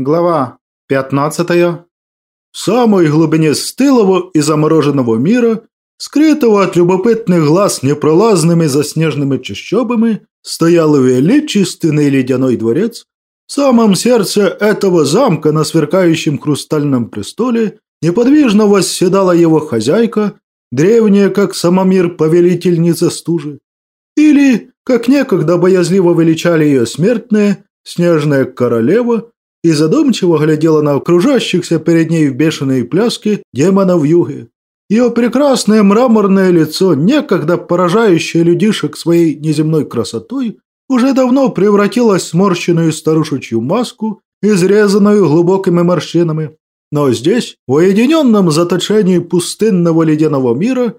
Глава 15. В самой глубине стылого и замороженного мира, скрытого от любопытных глаз непролазными заснеженными чащобами, стоял величественный ледяной дворец. В самом сердце этого замка на сверкающем хрустальном престоле неподвижно восседала его хозяйка, древняя, как самомир, повелительница стужи. Или, как некогда боязливо величали ее смертные, снежная королева – и задумчиво глядела на окружающихся перед ней в бешеной пляске демонов юге. Ее прекрасное мраморное лицо, некогда поражающее людишек своей неземной красотой, уже давно превратилось в сморщенную старушечью маску, изрезанную глубокими морщинами. Но здесь, в уединенном заточении пустынного ледяного мира,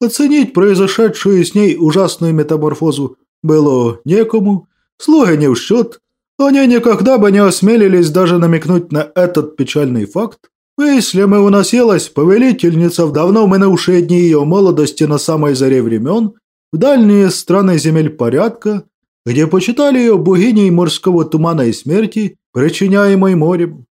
оценить произошедшую с ней ужасную метаморфозу было некому, слуги не в счет, они никогда бы не осмелились даже намекнуть на этот печальный факт. Мыслям и уносилась повелительница в давно минувшие дни ее молодости на самой заре времен, в дальние страны земель порядка, где почитали ее богиней морского тумана и смерти, причиняемой морем.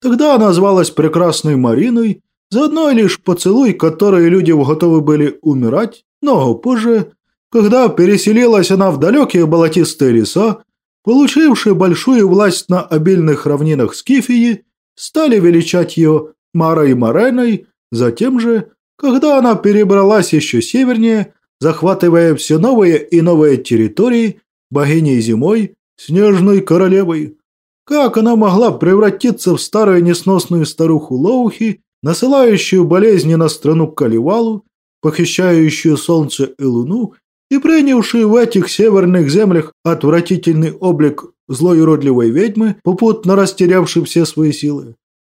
Тогда она звалась прекрасной Мариной, за одной лишь поцелуй, который люди готовы были умирать, но позже, когда переселилась она в далекие болотистые леса, получившие большую власть на обильных равнинах Скифии, стали величать ее Марой Мареной, затем же, когда она перебралась еще севернее, захватывая все новые и новые территории, богиней зимой, снежной королевой. Как она могла превратиться в старую несносную старуху Лоухи, насылающую болезни на страну Каливалу, похищающую солнце и луну и принявший в этих северных землях отвратительный облик злой уродливой ведьмы, попутно растерявшей все свои силы.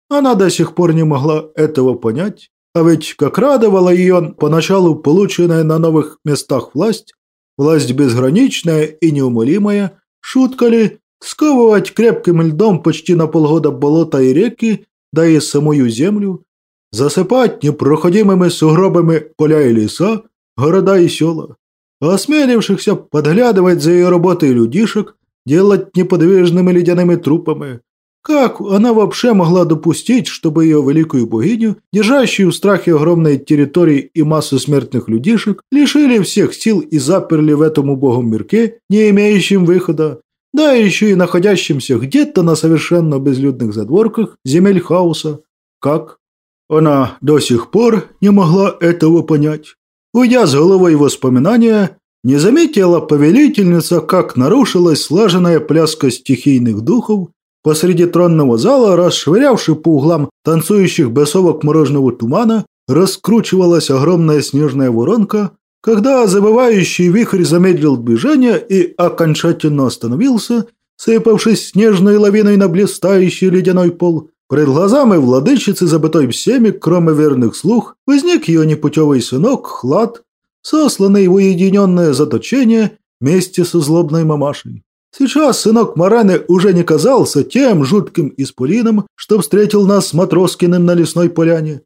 Она до сих пор не могла этого понять, а ведь как радовала ее поначалу полученная на новых местах власть, власть безграничная и неумолимая, шутка ли сковывать крепким льдом почти на полгода болота и реки, да и самую землю, засыпать непроходимыми сугробами поля и леса, города и села осмелившихся подглядывать за ее работой людишек, делать неподвижными ледяными трупами. Как она вообще могла допустить, чтобы ее великую богиню, держащую в страхе огромные территории и массу смертных людишек, лишили всех сил и заперли в этом убогом мирке, не имеющем выхода, да еще и находящимся где-то на совершенно безлюдных задворках земель хаоса? Как? Она до сих пор не могла этого понять. Уйдя с головой воспоминания, не заметила повелительница, как нарушилась слаженная пляска стихийных духов посреди тронного зала, расшвырявший по углам танцующих бесовок мороженого тумана, раскручивалась огромная снежная воронка, когда забывающий вихрь замедлил движение и окончательно остановился, сыпавшись снежной лавиной на блистающий ледяной пол. Пред глазами владычицы, забытой всеми, кроме верных слух, возник ее непутевый сынок, Хлад, сосланный в уединенное заточение вместе со злобной мамашей. Сейчас сынок Мараны уже не казался тем жутким исполином, что встретил нас с Матроскиным на лесной поляне.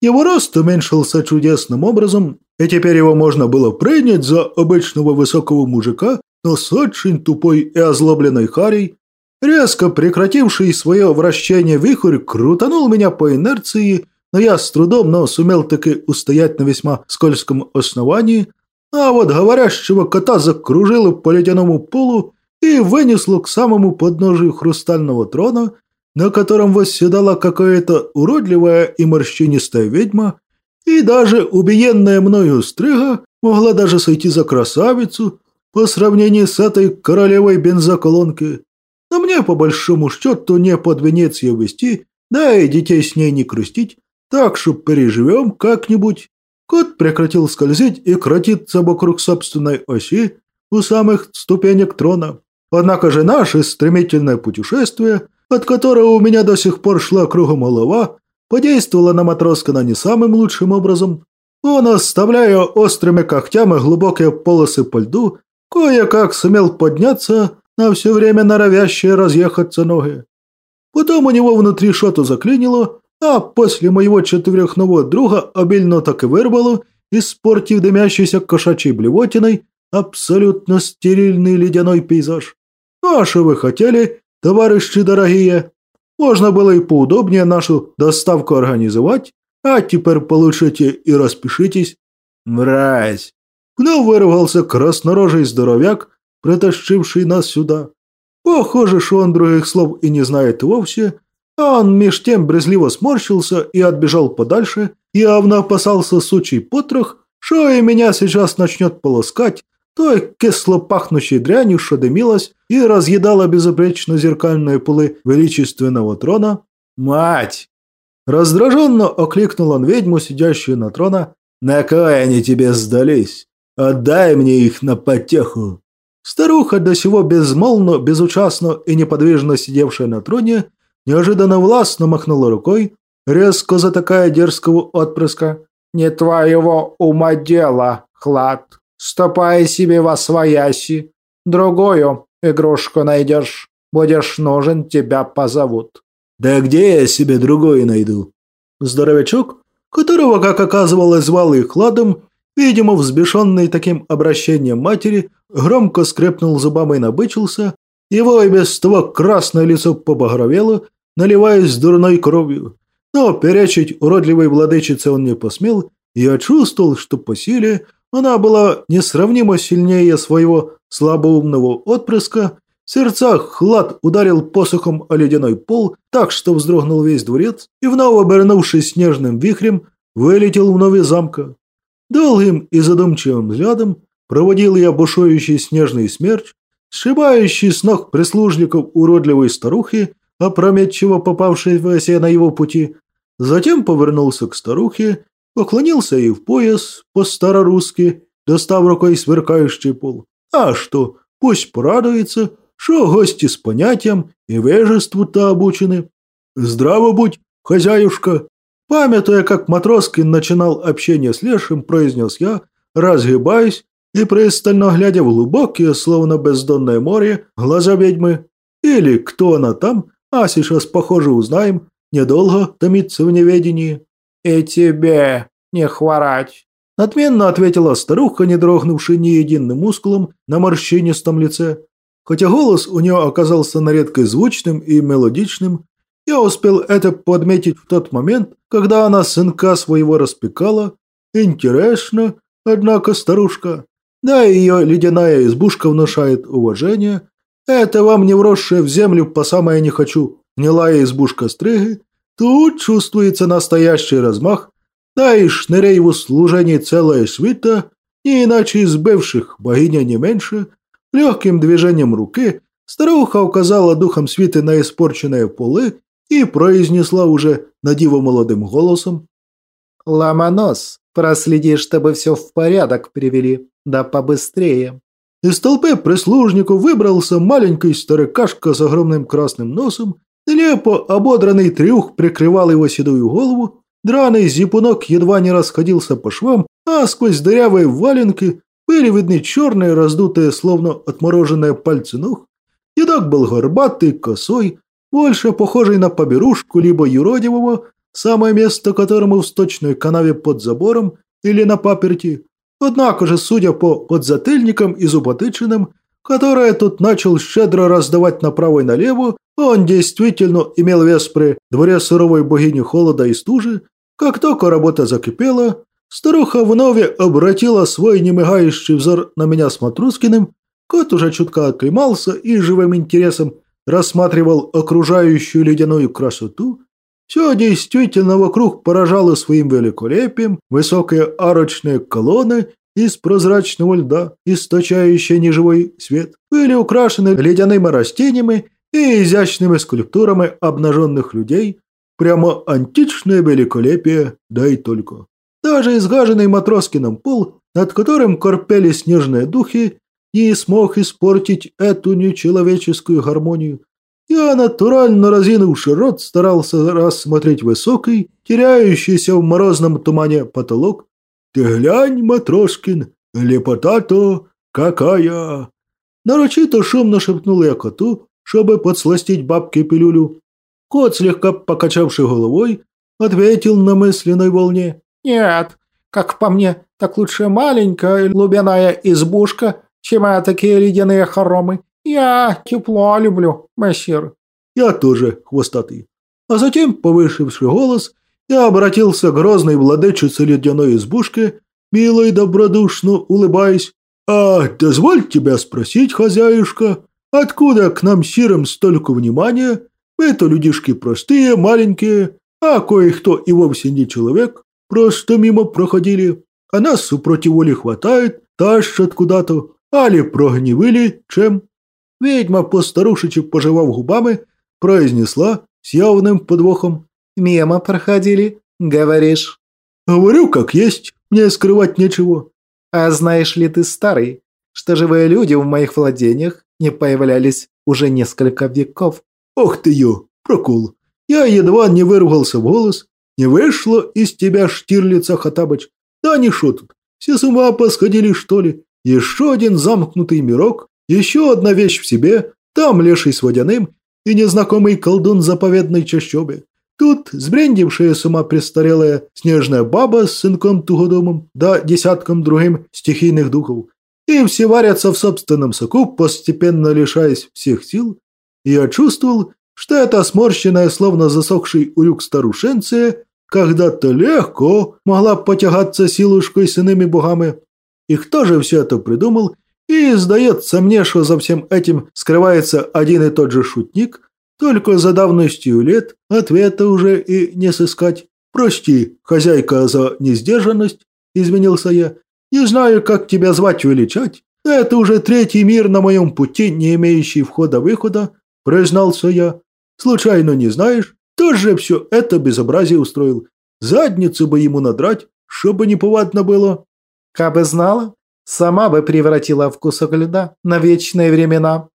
Его рост уменьшился чудесным образом, и теперь его можно было принять за обычного высокого мужика, но с очень тупой и озлобленной харей, Резко прекративший свое вращение вихрь крутанул меня по инерции, но я с трудом, но сумел таки устоять на весьма скользком основании, а вот говорящего кота закружило по ледяному полу и вынесло к самому подножию хрустального трона, на котором восседала какая-то уродливая и морщинистая ведьма, и даже убиенная мною стрига могла даже сойти за красавицу по сравнению с этой королевой бензоколонки. Но мне, по большому счету, не под венец ее вести, да и детей с ней не крестить, так что переживем как-нибудь. Кот прекратил скользить и крутиться вокруг собственной оси у самых ступенек трона. Однако же наше стремительное путешествие, от которого у меня до сих пор шла кругом голова, подействовало на Матроскина не самым лучшим образом. Он, оставляя острыми когтями глубокие полосы по льду, кое-как сумел подняться на все время норовящие разъехаться ноги. Потом у него внутри что-то заклинило, а после моего четырехного друга обильно так и вырвало, испортив дымящейся кошачьей блевотиной абсолютно стерильный ледяной пейзаж. Ну а что вы хотели, товарищи дорогие? Можно было и поудобнее нашу доставку организовать, а теперь получите и распишитесь. Мразь! Вновь вырвался краснорожий здоровяк, притащивший нас сюда. Похоже, что он других слов и не знает вовсе, а он меж тем брезливо сморщился и отбежал подальше, явно опасался сучий потрох, что и меня сейчас начнет полоскать, той кисло пахнущей дрянью, что дымилась и разъедала безупречно зеркальные полы величественного трона. «Мать!» Раздраженно окликнул он ведьму, сидящую на трона. «На кой они тебе сдались? Отдай мне их на потеху!» Старуха, до сего безмолвно, безучастно и неподвижно сидевшая на троне, неожиданно властно махнула рукой, резко затакая дерзкого отпрыска. «Не твоего ума дело, Хлад. Ступай себе во свояси. Другую игрушку найдешь. Будешь нужен, тебя позовут». «Да где я себе другую найду?» Здоровячок, которого, как оказывалось, звали Хладом, видимо, взбешенный таким обращением матери, громко скрепнул зубами и набычился, его и без того красное лицо побагровело, наливаясь дурной кровью. Но перечить уродливой владычице он не посмел, и я чувствовал, что по силе она была несравнимо сильнее своего слабоумного отпрыска. В сердцах хлад ударил посохом о ледяной пол, так что вздрогнул весь дворец, и вновь обернувшись снежным вихрем, вылетел в новый замка. Долгим и задумчивым взглядом проводил я бушующий снежный смерч, сшибающий с ног прислужников уродливой старухи, опрометчиво попавшейся на его пути, затем повернулся к старухе, поклонился ей в пояс по-старорусски, достав рукой сверкающий пол. А что, пусть порадуется, что гости с понятием и вежеству-то обучены. Здраво будь, хозяюшка. Памятуя, как Матроскин начинал общение с Лешим, произнес я, разгибаясь и пристально глядя в глубокие, словно бездонное море, глаза ведьмы. Или кто она там, а сейчас, похоже, узнаем, недолго томиться в неведении. «И тебе не хворать», – отменно ответила старуха, не дрогнувшая ни единым мускулом на морщинистом лице. Хотя голос у нее оказался на редкость звучным и мелодичным, я успел это подметить в тот момент, когда она сынка своего распекала. Интересно, однако, старушка. Да, ее ледяная избушка внушает уважение. Это вам не вросшая в землю по самое не хочу, гнилая избушка стрыги. Тут чувствуется настоящий размах, да и шнырей в услужении целая свита, не иначе из бывших, богиня не меньше. Легким движением руки старуха указала духом свиты на испорченные полы и произнесла уже надиво молодым голосом. «Ломонос, проследи, чтобы все в порядок привели, да побыстрее». Из толпы прислужников выбрался маленький старикашка с огромным красным носом, нелепо ободранный трюх прикрывал его седую голову, драный зипунок едва не расходился по швам, а сквозь дырявые валенки были видны черные, раздутые, словно отмороженные пальцы ног. Едок был горбатый, косой, больше похожий на поберушку либо юродивого, самое место которому в сточной канаве под забором или на паперти. Однако же, судя по подзатыльникам и зуботычинам, которые тут начал щедро раздавать направо и налево, он действительно имел вес при дворе суровой богини холода и стужи. Как только работа закипела, старуха вновь обратила свой немигающий взор на меня с Матрускиным, кот уже чутка оклемался и живым интересом рассматривал окружающую ледяную красоту, все действительно вокруг поражало своим великолепием, высокие арочные колонны из прозрачного льда, источающие неживой свет, были украшены ледяными растениями и изящными скульптурами обнаженных людей, прямо античное великолепие, да и только. Даже изгаженный Матроскиным пол, над которым корпели снежные духи, не смог испортить эту нечеловеческую гармонию. Я натурально разинувший рот старался рассмотреть высокий, теряющийся в морозном тумане потолок. «Ты глянь, Матрошкин, лепота-то какая!» Нарочито шумно шепнул я коту, чтобы подсластить бабке пилюлю. Кот, слегка покачавший головой, ответил на мысленной волне. «Нет, как по мне, так лучше маленькая лубяная избушка, чем такие ледяные хоромы. Я тепло люблю, мессир». я тоже хвостатый. А затем, повышивший голос, я обратился к грозной владычице ледяной избушки, мило и добродушно улыбаясь. «А, дозволь тебя спросить, хозяюшка, откуда к нам сирым столько внимания? Мы-то людишки простые, маленькие, а кое-кто и вовсе не человек, просто мимо проходили, а нас супротив воли хватает, тащат куда-то, али прогневили, чем?» Ведьма, постарушечи пожевав губами, произнесла с явным подвохом. «Мимо проходили, говоришь?» «Говорю, как есть, мне скрывать нечего». «А знаешь ли ты, старый, что живые люди в моих владениях не появлялись уже несколько веков?» «Ох ты ё, прокол! Я едва не выругался в голос. Не вышло из тебя Штирлица Хатабыч. Да не шо тут, все с ума посходили, что ли? Еще один замкнутый мирок, еще одна вещь в себе, там леший с водяным и незнакомый колдун заповедной чащобе. Тут сбрендившая с ума престарелая снежная баба с сынком тугодумом, да десятком другим стихийных духов. И все варятся в собственном соку, постепенно лишаясь всех сил. И я чувствовал, что эта сморщенная, словно засохший урюк старушенция, когда-то легко могла потягаться силушкой с иными богами. И кто же все это придумал и сдается мне, что за всем этим скрывается один и тот же шутник, только за давностью лет ответа уже и не сыскать. Прости, хозяйка, за несдержанность, извинился я. Не знаю, как тебя звать величать. Это уже третий мир на моем пути, не имеющий входа-выхода, признался я. Случайно не знаешь? Тоже все это безобразие устроил. Задницу бы ему надрать, чтобы неповадно было. Кабы знала, Сама бы превратила в кусок льда на вечные времена.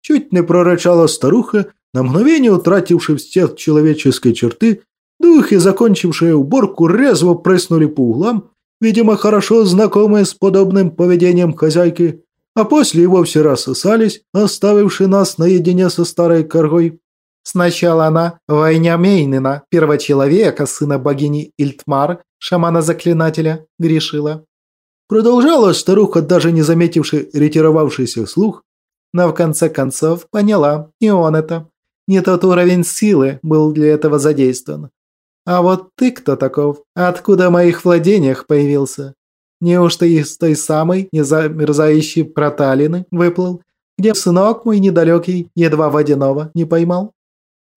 Чуть не прорычала старуха, на мгновение утративший все человеческой черты, духи, закончившие уборку, резво прыснули по углам, видимо, хорошо знакомые с подобным поведением хозяйки, а после и вовсе рассосались, оставивши нас наедине со старой коргой. Сначала она, Войня Мейнина, первочеловека, сына богини Ильтмар, шамана-заклинателя, грешила. Продолжала старуха, даже не заметивши ретировавшийся слух, но в конце концов поняла, и он это. Не тот уровень силы был для этого задействован. А вот ты кто таков? Откуда в моих владениях появился? Неужто из той самой незамерзающей проталины выплыл, где сынок мой недалекий едва водяного не поймал?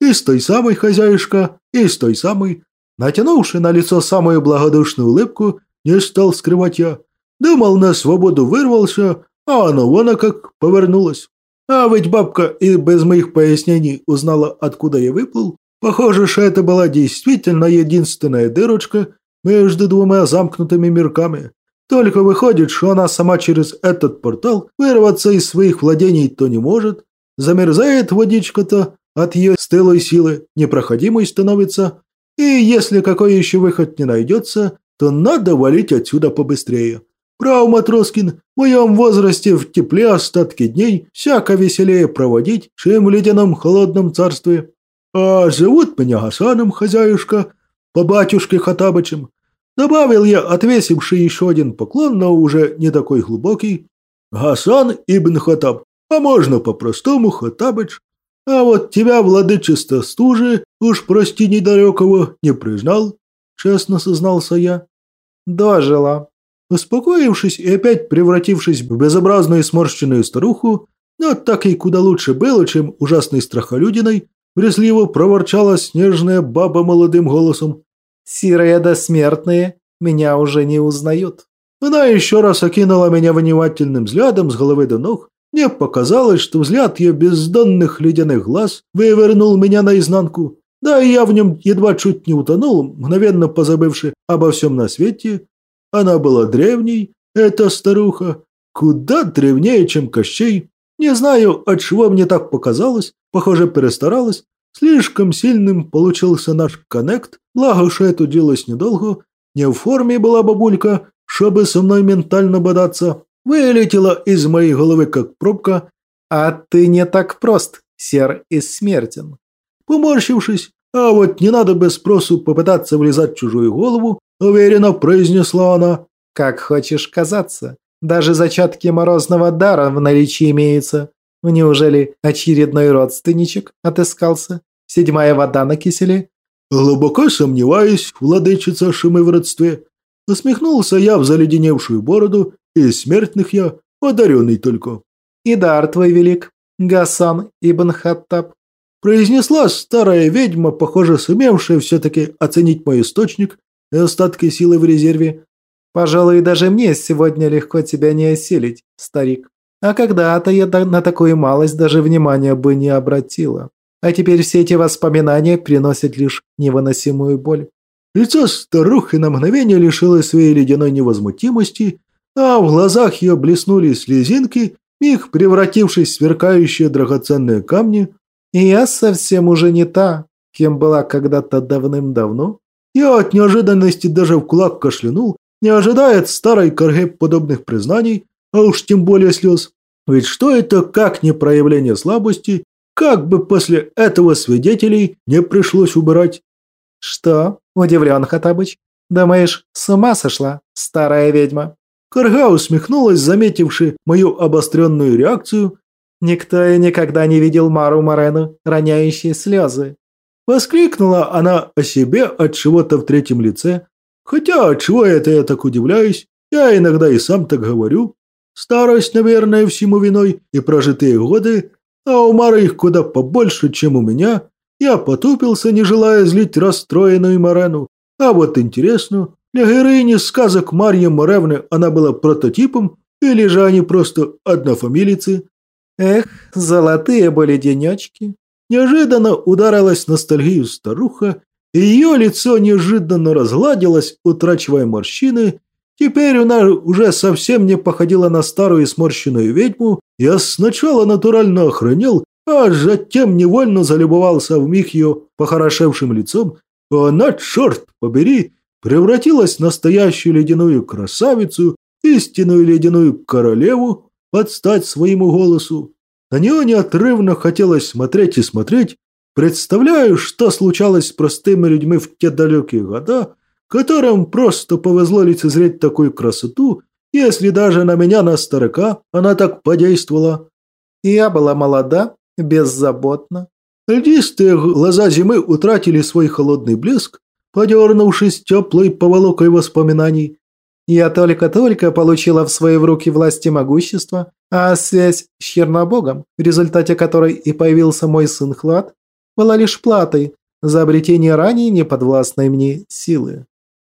Из той самой, хозяюшка, из той самой. Натянувши на лицо самую благодушную улыбку, не стал скрывать я. Думал, на свободу вырвался, а оно вон как повернулось. А ведь бабка и без моих пояснений узнала, откуда я выплыл. Похоже, что это была действительно единственная дырочка между двумя замкнутыми мирками. Только выходит, что она сама через этот портал вырваться из своих владений то не может. Замерзает водичка-то от ее стылой силы, непроходимой становится. И если какой еще выход не найдется, то надо валить отсюда побыстрее. Прав, Матроскин, в моем возрасте в тепле остатки дней всяко веселее проводить, чем в ледяном холодном царстве. А зовут меня Гасаном, хозяюшка, по батюшке Хатабычем. Добавил я, отвесивший еще один поклон, но уже не такой глубокий. Гасан ибн Хатаб, а можно по-простому Хатабыч. А вот тебя, владычество стужи, уж прости недалекого, не признал, честно сознался я. Дожила, Успокоившись и опять превратившись в безобразную сморщенную старуху, но так и куда лучше было, чем ужасной страхолюдиной, брезливо проворчала снежная баба молодым голосом. «Сирые да смертные меня уже не узнают». Она еще раз окинула меня внимательным взглядом с головы до ног. Мне показалось, что взгляд ее бездонных ледяных глаз вывернул меня наизнанку. Да, и я в нем едва чуть не утонул, мгновенно позабывши обо всем на свете, она была древней, эта старуха, куда древнее, чем Кощей. Не знаю, от чего мне так показалось, похоже, перестаралась. Слишком сильным получился наш коннект, благо, что это делалось недолго. Не в форме была бабулька, чтобы со мной ментально бодаться. Вылетела из моей головы, как пробка. А ты не так прост, сер и смертен. Поморщившись, а вот не надо без спросу попытаться влезать в чужую голову, уверенно произнесла она. «Как хочешь казаться. Даже зачатки морозного дара в наличии имеются. Неужели очередной родственничек отыскался? Седьмая вода на киселе? Глубоко сомневаюсь, владычица, что мы в родстве. Усмехнулся я в заледеневшую бороду, и смертных я одаренный только. И дар твой велик, Гасан ибн Хаттаб. Произнесла старая ведьма, похоже, сумевшая все-таки оценить мой источник и остатки силы в резерве. Пожалуй, даже мне сегодня легко тебя не осилить, старик. А когда-то я на такую малость даже внимания бы не обратила. А теперь все эти воспоминания приносят лишь невыносимую боль. Лицо старухи на мгновение лишилось своей ледяной невозмутимости, а в глазах ее блеснули слезинки, их превратившись в сверкающие драгоценные камни. И я совсем уже не та, кем была когда-то давным-давно. Я от неожиданности даже в кулак кашлянул, не ожидая от старой корги подобных признаний, а уж тем более слез. Ведь что это как не проявление слабости, как бы после этого свидетелей не пришлось убирать? Что? Удивлен Хатабыч. Думаешь, с ума сошла, старая ведьма? Карга усмехнулась, заметивши мою обостренную реакцию. Никто и никогда не видел Мару Морену, роняющие слезы. Воскликнула она о себе от чего-то в третьем лице. Хотя, от чего это я так удивляюсь, я иногда и сам так говорю. Старость, наверное, всему виной и прожитые годы, а у Мары их куда побольше, чем у меня. Я потупился, не желая злить расстроенную Марену. А вот интересно, для героини сказок Марьи Моревны она была прототипом, или же они просто однофамилицы? Эх, золотые были денечки. Неожиданно ударилась ностальгию старуха, и ее лицо неожиданно разгладилось, утрачивая морщины, Теперь она уже совсем не походила на старую сморщенную ведьму. Я сначала натурально охранел, а затем невольно залюбовался в миг ее похорошевшим лицом. Она, черт побери, превратилась в настоящую ледяную красавицу, истинную ледяную королеву, под стать своему голосу. На нее неотрывно хотелось смотреть и смотреть. Представляю, что случалось с простыми людьми в те далекие года, которым просто повезло лицезреть такую красоту, если даже на меня, на старика, она так подействовала. Я была молода, беззаботна. Льдистые глаза зимы утратили свой холодный блеск, подернувшись теплой поволокой воспоминаний. Я только-только получила в свои руки власть и могущество, а связь с Чернобогом, в результате которой и появился мой сын Хлад, была лишь платой за обретение ранее неподвластной мне силы.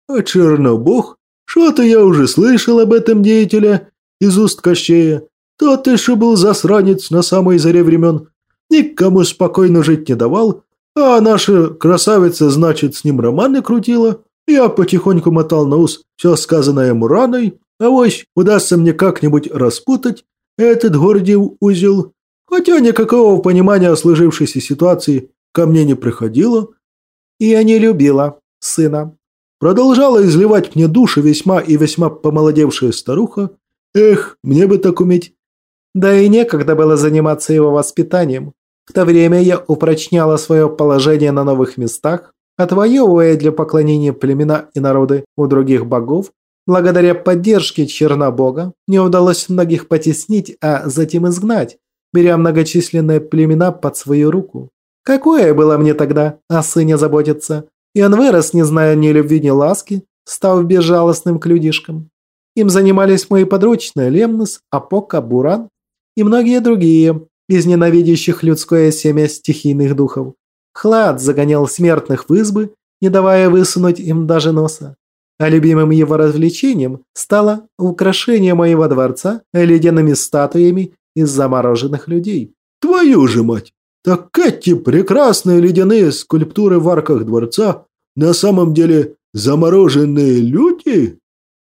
А Чернобог? Что-то я уже слышал об этом деятеле из уст Кощея. Тот еще был засранец на самой заре времен. Никому спокойно жить не давал, а наша красавица, значит, с ним романы крутила. Я потихоньку мотал на ус все сказанное Мураной, а вось удастся мне как-нибудь распутать этот гордий узел. Хотя никакого понимания о сложившейся ситуации ко мне не приходило. И я не любила сына. Продолжала изливать мне души весьма и весьма помолодевшая старуха. Эх, мне бы так уметь. Да и некогда было заниматься его воспитанием. В то время я упрочняла свое положение на новых местах, отвоевывая для поклонения племена и народы у других богов. Благодаря поддержке Чернобога мне удалось многих потеснить, а затем изгнать, беря многочисленные племена под свою руку. Какое было мне тогда о сыне заботиться? И он вырос, не зная ни любви, ни ласки, став безжалостным к людишкам. Им занимались мои подручные Лемнус, Апока, Буран и многие другие из ненавидящих людское семя стихийных духов. Хлад загонял смертных в избы, не давая высунуть им даже носа. А любимым его развлечением стало украшение моего дворца ледяными статуями из замороженных людей. Твою же мать! Так эти прекрасные ледяные скульптуры в арках дворца на самом деле замороженные люди?